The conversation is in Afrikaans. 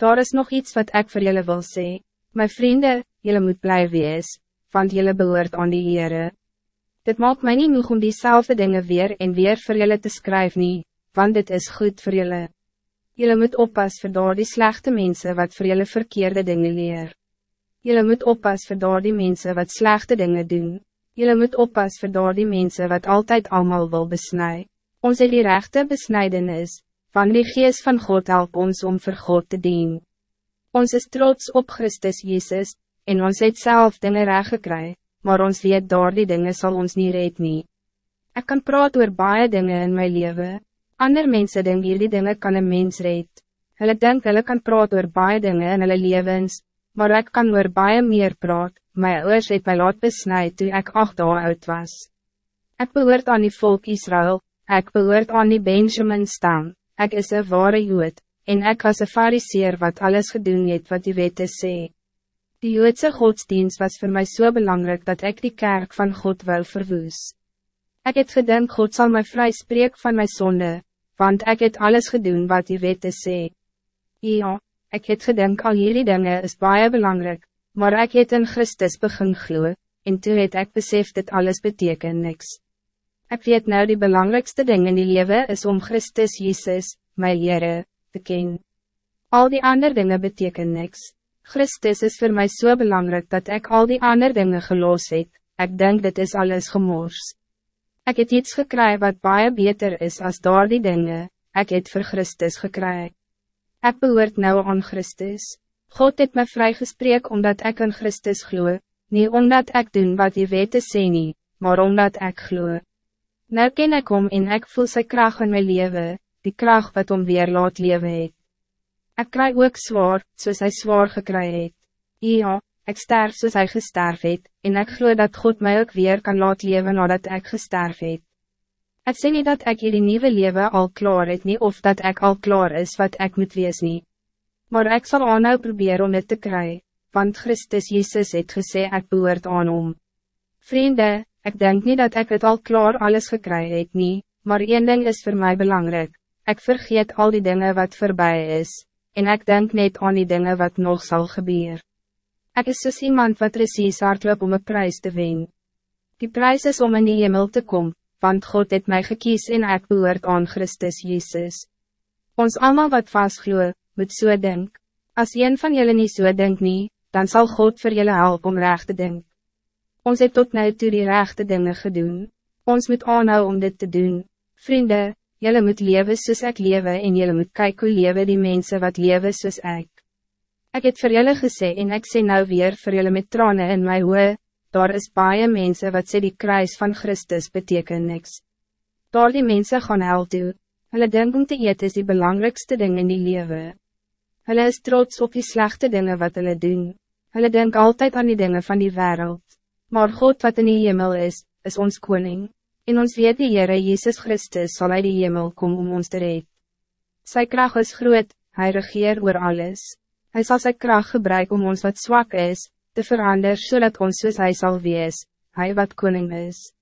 Daar is nog iets wat ik voor jullie wil zeggen. Mijn vrienden, jullie moet blij wees, want jullie behoort aan die Heere. Dit maakt mij niet genoeg om diezelfde dingen weer en weer voor jullie te schrijven, nie, want dit is goed voor jullie. Jullie moet oppassen voor die slechte mensen wat voor jullie verkeerde dingen leer. Jullie moet oppassen voor die mensen wat slechte dingen doen. Jullie moet oppassen voor die mensen wat altijd allemaal wil besnijden. Onze die rechte besnijdenis, van die geest van God help ons om voor God te dienen. Ons is trots op Christus Jezus, en ons het zelf dingen reg gekry, maar ons weet door die dingen zal ons niet red nie. Ek kan praat oor baie dingen in mijn leven. Ander mensen denken hierdie dingen kan een mens red. Hulle denk hulle kan praat oor baie dingen in hulle levens, maar ik kan oor baie meer praat, my oors het my laat besnijd toe ik acht dagen oud was. Ik behoort aan die volk Israël, ik behoort aan die Benjamin stam, ik is een ware jood, en ik was een fariseer wat alles gedoen het wat die wette sê. Die joodse godsdienst was voor mij zo so belangrijk dat ik die kerk van God wil verwoes. Ik het gedink God zal mij vrij spreek van mijn zonde, want ik het alles gedoen wat die wette sê. Ja, ik het gedink al jullie dingen is baie belangrijk, maar ik het in Christus begin glo, en toe het ek besef dit alles beteken niks. Ik weet nou die belangrijkste ding in die leven is om Christus Jezus, my Heere, te ken. Al die andere dingen beteken niks. Christus is voor mij zo so belangrijk dat ik al die andere dingen geloos het, ik denk dit is alles gemors. Ik het iets gekry wat baie beter is als door die dingen, ik het voor Christus gekry. Ik behoort nou aan Christus. God het mij vrijgesprek omdat ik aan Christus glo, niet omdat ik doen wat die wete sê nie, maar omdat ik glo. Nou ken ik om en ik voel sy kracht in mijn leven, die kracht wat om weer laat leven het. Ik krijg ook zwaar, zoals hij zwaar gekry het. Ja, ik sterf zoals hij gesterf het, en ik geloof dat God mij ook weer kan laat leven nadat ik gesterf het. Ik zeg niet dat ik jullie nieuwe leven al klaar het nie, of dat ik al klaar is wat ik moet wees nie. Maar ik zal aanhou proberen om het te krijgen, want Christus Jezus het gesê ek behoort aan om. Vrienden, ik denk niet dat ik het al klaar alles gekry het nie, maar één ding is voor mij belangrijk. Ik vergeet al die dingen wat voorbij is, en ik denk niet aan die dingen wat nog zal gebeuren. Ik is dus iemand wat precies hardloop om een prijs te winnen. Die prijs is om in die hemel te komen, want God het mij gekies en ik behoort aan Christus Jezus. Ons allemaal wat vastgloe, moet so denk. Als een van jullie niet so denk nie, dan zal God voor jullie helpen om recht te denken. Ons het tot nu toe die rechte dingen gedoen. Ons moet aanhou om dit te doen. Vrienden, jullie moet leven soos ek lewe en jullie moet kijken hoe leven die mensen wat leven soos ek. Ik het voor jullie gesê en ik sê nou weer voor jullie met tranen in my hoe, daar is baie mensen wat sê die kruis van Christus beteken niks. Daar die mensen gaan hel toe, hulle denk om te eet is die belangrijkste ding in die leven. Hulle is trots op die slechte dingen wat hulle doen, hulle denk altijd aan die dingen van die wereld. Maar God wat in die hemel is, is ons koning. En ons weet die Heere Jezus Christus zal uit die hemel komen om ons te red. Sy kracht is groot, hij regeer oor alles. Hij zal zijn kracht gebruiken om ons wat zwak is, te veranderen zodat ons soos hy sal wees, hy wat koning is.